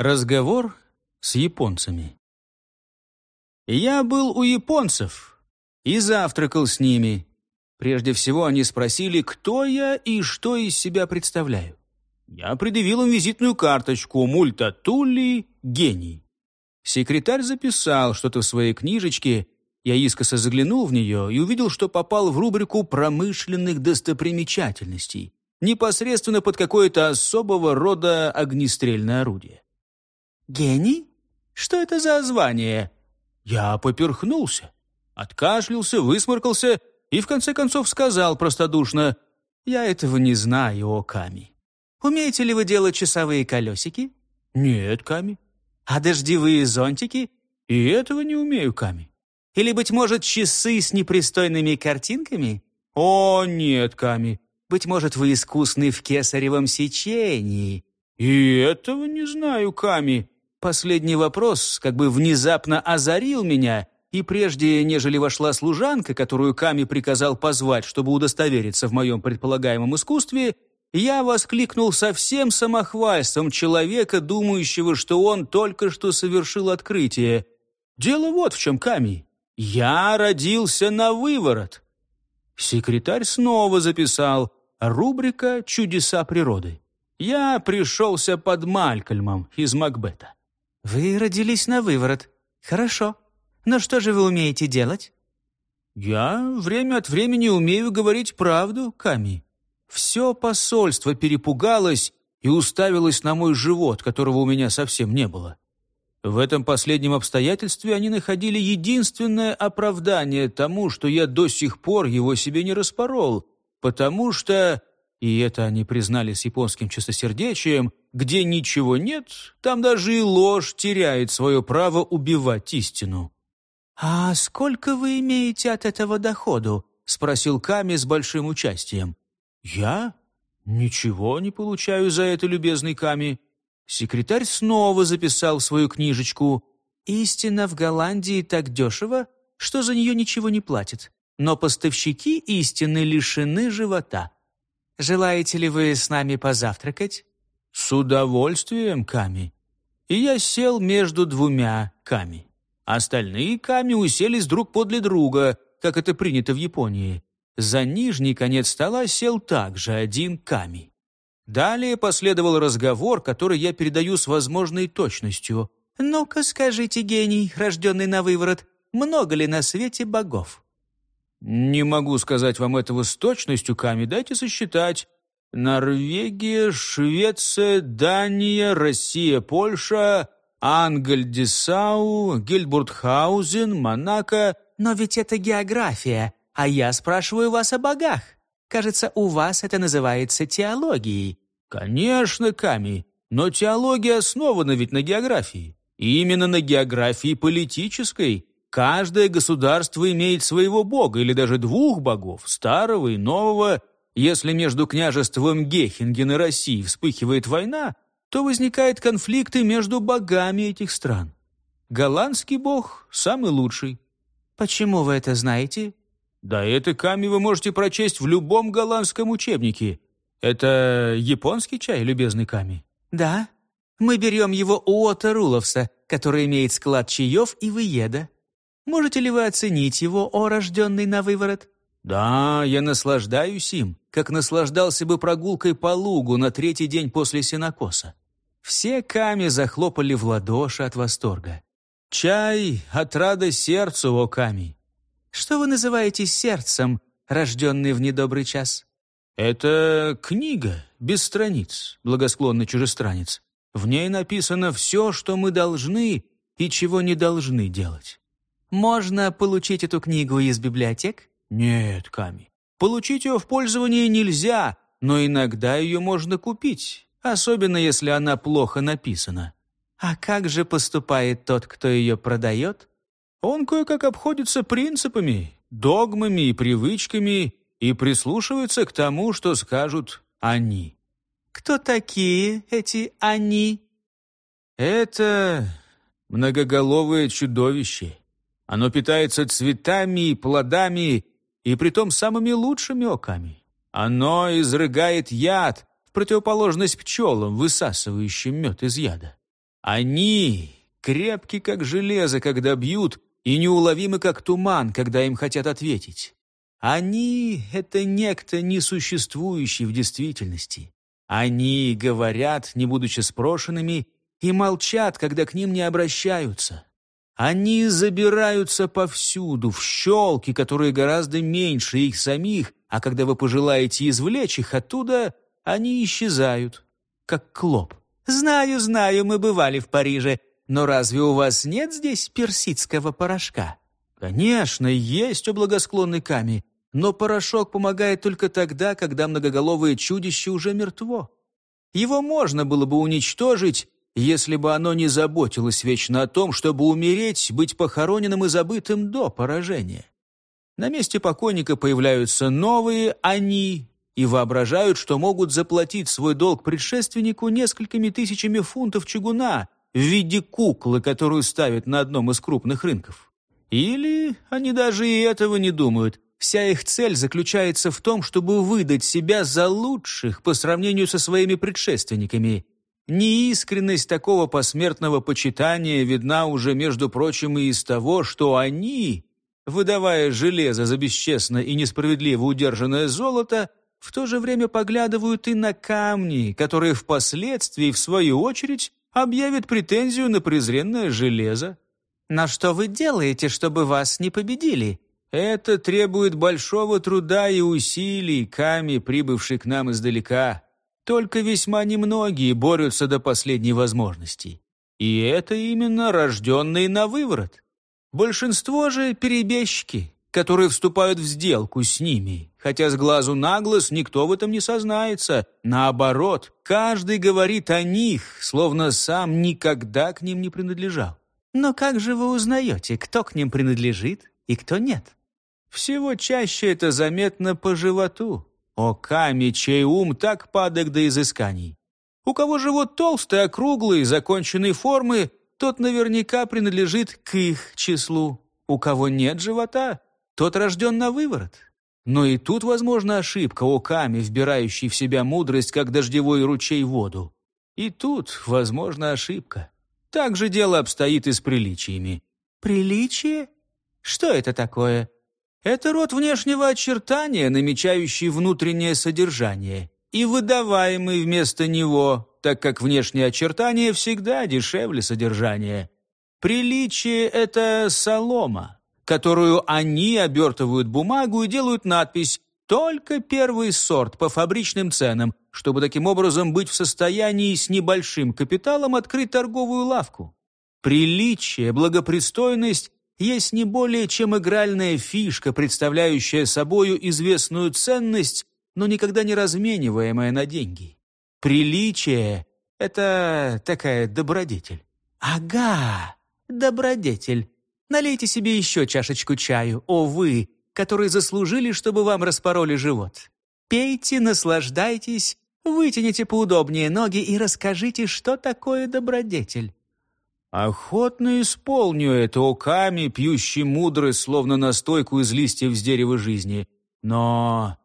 Разговор с японцами. Я был у японцев и завтракал с ними. Прежде всего они спросили, кто я и что из себя представляю. Я предъявил им визитную карточку «Мультатулли гений». Секретарь записал что-то в своей книжечке. Я искоса заглянул в нее и увидел, что попал в рубрику промышленных достопримечательностей, непосредственно под какое-то особого рода огнестрельное орудие. «Гений? Что это за звание?» Я поперхнулся, откашлялся, высморкался и в конце концов сказал простодушно, «Я этого не знаю, о Ками». «Умеете ли вы делать часовые колесики?» «Нет, Ками». «А дождевые зонтики?» «И этого не умею, Ками». «Или, быть может, часы с непристойными картинками?» «О, нет, Ками». «Быть может, вы искусны в кесаревом сечении?» «И этого не знаю, Ками». Последний вопрос как бы внезапно озарил меня, и прежде, нежели вошла служанка, которую Ками приказал позвать, чтобы удостовериться в моем предполагаемом искусстве, я воскликнул со всем самохвальством человека, думающего, что он только что совершил открытие. Дело вот в чем, Ками. Я родился на выворот. Секретарь снова записал рубрика «Чудеса природы». Я пришелся под Малькольмом из Макбета. «Вы родились на выворот. Хорошо. Но что же вы умеете делать?» «Я время от времени умею говорить правду, Ками. Все посольство перепугалось и уставилось на мой живот, которого у меня совсем не было. В этом последнем обстоятельстве они находили единственное оправдание тому, что я до сих пор его себе не распорол, потому что и это они признали с японским чистосердечием, где ничего нет, там даже и ложь теряет свое право убивать истину. «А сколько вы имеете от этого доходу?» — спросил Ками с большим участием. «Я? Ничего не получаю за это, любезный Ками». Секретарь снова записал свою книжечку. «Истина в Голландии так дешево, что за нее ничего не платят. Но поставщики истины лишены живота». Желаете ли вы с нами позавтракать?» «С удовольствием, Ками». И я сел между двумя Ками. Остальные Ками уселись друг подле друга, как это принято в Японии. За нижний конец стола сел также один Ками. Далее последовал разговор, который я передаю с возможной точностью. «Ну-ка скажите, гений, рожденный на выворот, много ли на свете богов?» «Не могу сказать вам этого с точностью, Ками, дайте сосчитать. Норвегия, Швеция, Дания, Россия, Польша, Ангельдисау, Гильбуртхаузен, Монако. Но ведь это география, а я спрашиваю вас о богах. Кажется, у вас это называется теологией». «Конечно, Ками, но теология основана ведь на географии. И именно на географии политической». Каждое государство имеет своего бога или даже двух богов, старого и нового. Если между княжеством Гехинген и Россией вспыхивает война, то возникают конфликты между богами этих стран. Голландский бог самый лучший. Почему вы это знаете? Да это Ками вы можете прочесть в любом голландском учебнике. Это японский чай, любезный Ками? Да. Мы берем его у Ота Руловса, который имеет склад чаев и выеда. Можете ли вы оценить его, о рожденный на выворот?» «Да, я наслаждаюсь им, как наслаждался бы прогулкой по лугу на третий день после сенокоса». Все Ками захлопали в ладоши от восторга. «Чай от рада сердцу, о Ками!» «Что вы называете сердцем, рожденный в недобрый час?» «Это книга, без страниц, благосклонный чужестранец. В ней написано все, что мы должны и чего не должны делать. Можно получить эту книгу из библиотек? Нет, Ками. Получить ее в пользование нельзя, но иногда ее можно купить, особенно если она плохо написана. А как же поступает тот, кто ее продает? Он кое-как обходится принципами, догмами и привычками и прислушивается к тому, что скажут они. Кто такие эти «они»? Это многоголовое чудовище, оно питается цветами и плодами, и притом самыми лучшими оками. Оно изрыгает яд в противоположность пчелам, высасывающим мед из яда. Они крепки, как железо, когда бьют, и неуловимы, как туман, когда им хотят ответить. Они — это некто, несуществующий в действительности. Они говорят, не будучи спрошенными, и молчат, когда к ним не обращаются. Они забираются повсюду, в щелки, которые гораздо меньше их самих, а когда вы пожелаете извлечь их оттуда, они исчезают, как клоп. «Знаю, знаю, мы бывали в Париже, но разве у вас нет здесь персидского порошка?» «Конечно, есть у благосклонной Ками, но порошок помогает только тогда, когда многоголовое чудище уже мертво. Его можно было бы уничтожить, если бы оно не заботилось вечно о том, чтобы умереть, быть похороненным и забытым до поражения. На месте покойника появляются новые «они» и воображают, что могут заплатить свой долг предшественнику несколькими тысячами фунтов чугуна в виде куклы, которую ставят на одном из крупных рынков. Или они даже и этого не думают. Вся их цель заключается в том, чтобы выдать себя за лучших по сравнению со своими предшественниками – Неискренность такого посмертного почитания видна уже, между прочим, и из того, что они, выдавая железо за бесчестно и несправедливо удержанное золото, в то же время поглядывают и на камни, которые впоследствии, в свою очередь, объявят претензию на презренное железо. «На что вы делаете, чтобы вас не победили?» «Это требует большого труда и усилий, Ками, прибывший к нам издалека. Только весьма немногие борются до последней возможности. И это именно рожденные на выворот. Большинство же перебежчики, которые вступают в сделку с ними, хотя с глазу на глаз никто в этом не сознается. Наоборот, каждый говорит о них, словно сам никогда к ним не принадлежал. Но как же вы узнаете, кто к ним принадлежит и кто нет? Всего чаще это заметно по животу. О, Ками, чей ум так падок до изысканий! У кого живот толстый, округлый, законченной формы, тот наверняка принадлежит к их числу. У кого нет живота, тот рожден на выворот. Но и тут возможна ошибка о Ками, вбирающей в себя мудрость, как дождевой ручей воду. И тут возможна ошибка. Так же дело обстоит и с приличиями. Приличие? Что это такое? Это род внешнего очертания, намечающий внутреннее содержание, и выдаваемый вместо него, так как внешнее очертание всегда дешевле содержания. Приличие — это солома, которую они обертывают бумагу и делают надпись «Только первый сорт по фабричным ценам», чтобы таким образом быть в состоянии с небольшим капиталом открыть торговую лавку. Приличие, благопристойность есть не более чем игральная фишка, представляющая собою известную ценность, но никогда не размениваемая на деньги. Приличие — это такая добродетель. Ага, добродетель. Налейте себе еще чашечку чаю, о вы, которые заслужили, чтобы вам распороли живот. Пейте, наслаждайтесь, вытяните поудобнее ноги и расскажите, что такое добродетель. Охотно исполню это оками, пьющий мудрость, словно настойку из листьев с дерева жизни. Но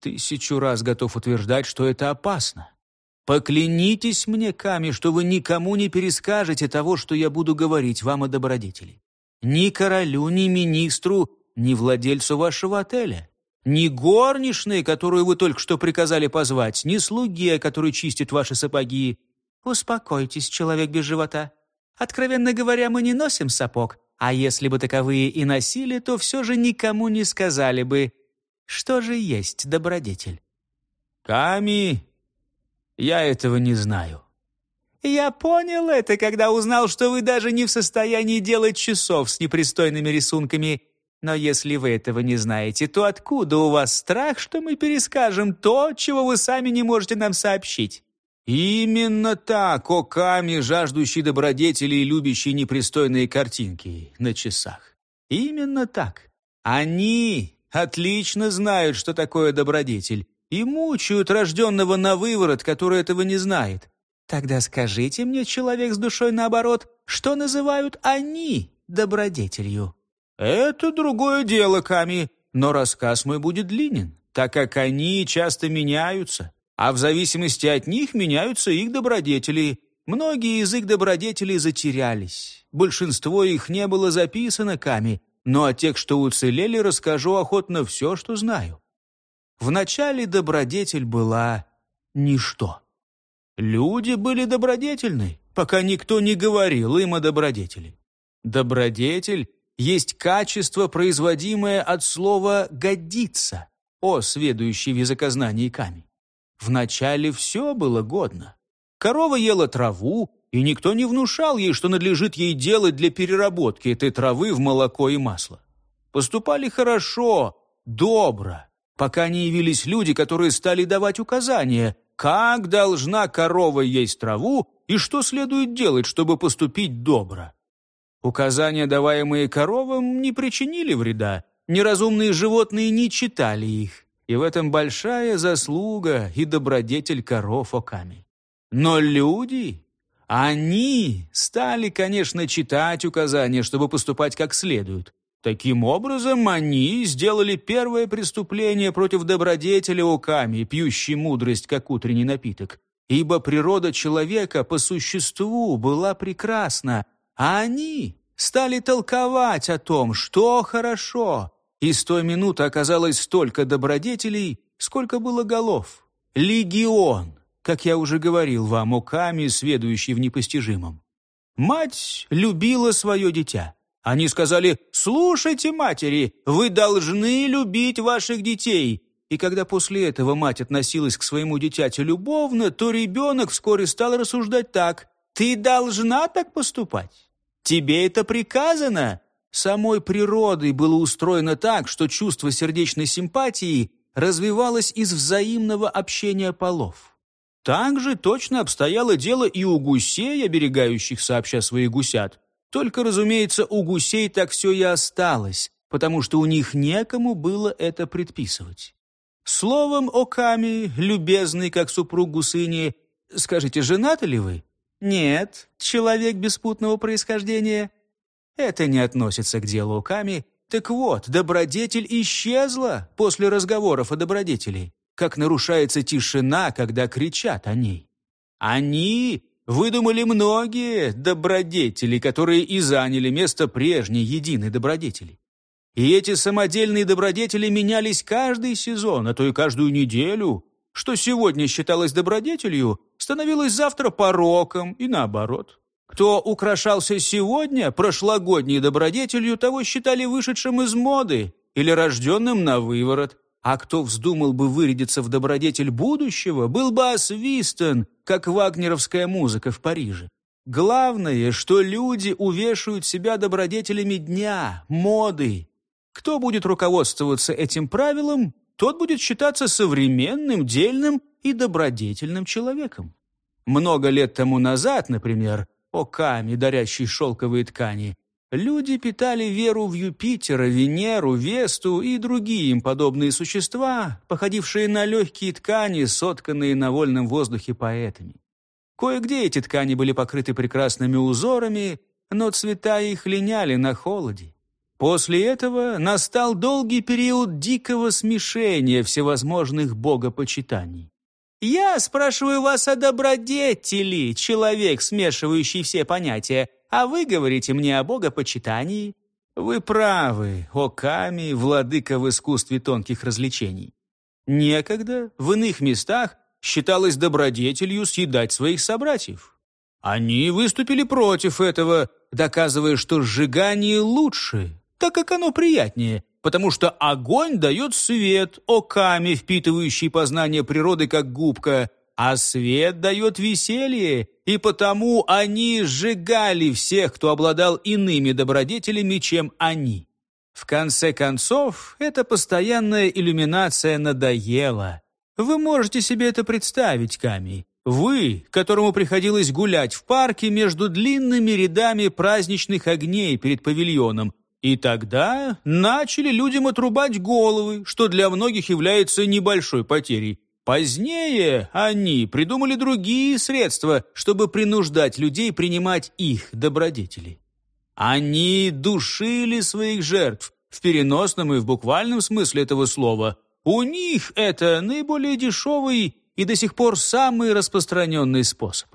тысячу раз готов утверждать, что это опасно. Поклянитесь мне, Ками, что вы никому не перескажете того, что я буду говорить вам о добродетели. Ни королю, ни министру, ни владельцу вашего отеля. Ни горничной, которую вы только что приказали позвать, ни слуге, который чистит ваши сапоги. Успокойтесь, человек без живота. Откровенно говоря, мы не носим сапог, а если бы таковые и носили, то все же никому не сказали бы, что же есть добродетель. Ками, я этого не знаю. Я понял это, когда узнал, что вы даже не в состоянии делать часов с непристойными рисунками. Но если вы этого не знаете, то откуда у вас страх, что мы перескажем то, чего вы сами не можете нам сообщить? Именно так, оками, жаждущий добродетели и любящий непристойные картинки на часах. Именно так. Они отлично знают, что такое добродетель, и мучают рожденного на выворот, который этого не знает. Тогда скажите мне, человек с душой наоборот, что называют они добродетелью? Это другое дело, Ками, но рассказ мой будет длинен, так как они часто меняются а в зависимости от них меняются их добродетели. многие из их добродетелей затерялись. Большинство их не было записано Ками, но о тех, что уцелели, расскажу охотно все, что знаю. Вначале добродетель была ничто. Люди были добродетельны, пока никто не говорил им о добродетели. Добродетель есть качество, производимое от слова «годиться», о, сведущий в языкознании Ками. Вначале все было годно. Корова ела траву, и никто не внушал ей, что надлежит ей делать для переработки этой травы в молоко и масло. Поступали хорошо, добро, пока не явились люди, которые стали давать указания, как должна корова есть траву и что следует делать, чтобы поступить добро. Указания, даваемые коровам, не причинили вреда, неразумные животные не читали их, и в этом большая заслуга и добродетель коров Оками. Но люди, они стали, конечно, читать указания, чтобы поступать как следует. Таким образом, они сделали первое преступление против добродетеля Оками, пьющей мудрость, как утренний напиток. Ибо природа человека по существу была прекрасна, а они стали толковать о том, что хорошо, и с той минуты оказалось столько добродетелей, сколько было голов. Легион, как я уже говорил вам, о Каме, сведущий в непостижимом. Мать любила свое дитя. Они сказали, «Слушайте, матери, вы должны любить ваших детей». И когда после этого мать относилась к своему дитяти любовно, то ребенок вскоре стал рассуждать так, «Ты должна так поступать? Тебе это приказано?» Самой природой было устроено так, что чувство сердечной симпатии развивалось из взаимного общения полов. Так точно обстояло дело и у гусей, оберегающих сообща своих гусят. Только, разумеется, у гусей так все и осталось, потому что у них некому было это предписывать. Словом, Оками, любезный, как супруг гусыни, скажите, женаты ли вы? Нет, человек беспутного происхождения – это не относится к делу Ками. Так вот, добродетель исчезла после разговоров о добродетели. Как нарушается тишина, когда кричат о ней. Они выдумали многие добродетели, которые и заняли место прежней единой добродетели. И эти самодельные добродетели менялись каждый сезон, а то и каждую неделю. Что сегодня считалось добродетелью, становилось завтра пороком и наоборот. Кто украшался сегодня прошлогодней добродетелью, того считали вышедшим из моды или рожденным на выворот. А кто вздумал бы вырядиться в добродетель будущего, был бы освистан, как вагнеровская музыка в Париже. Главное, что люди увешают себя добродетелями дня, моды. Кто будет руководствоваться этим правилом, тот будет считаться современным, дельным и добродетельным человеком. Много лет тому назад, например, оками, дарящий шелковые ткани, люди питали веру в Юпитера, Венеру, Весту и другие им подобные существа, походившие на легкие ткани, сотканные на вольном воздухе поэтами. Кое-где эти ткани были покрыты прекрасными узорами, но цвета их линяли на холоде. После этого настал долгий период дикого смешения всевозможных богопочитаний. Я спрашиваю вас о добродетели, человек, смешивающий все понятия, а вы говорите мне о богопочитании. Вы правы, о Ками, владыка в искусстве тонких развлечений. Некогда в иных местах считалось добродетелью съедать своих собратьев. Они выступили против этого, доказывая, что сжигание лучше, так как оно приятнее, потому что огонь дает свет, оками впитывающий познание природы как губка, а свет дает веселье, и потому они сжигали всех, кто обладал иными добродетелями, чем они. В конце концов, эта постоянная иллюминация надоела. Вы можете себе это представить, Ками. Вы, которому приходилось гулять в парке между длинными рядами праздничных огней перед павильоном, и тогда начали людям отрубать головы, что для многих является небольшой потерей. Позднее они придумали другие средства, чтобы принуждать людей принимать их добродетели. Они душили своих жертв в переносном и в буквальном смысле этого слова. У них это наиболее дешевый и до сих пор самый распространенный способ.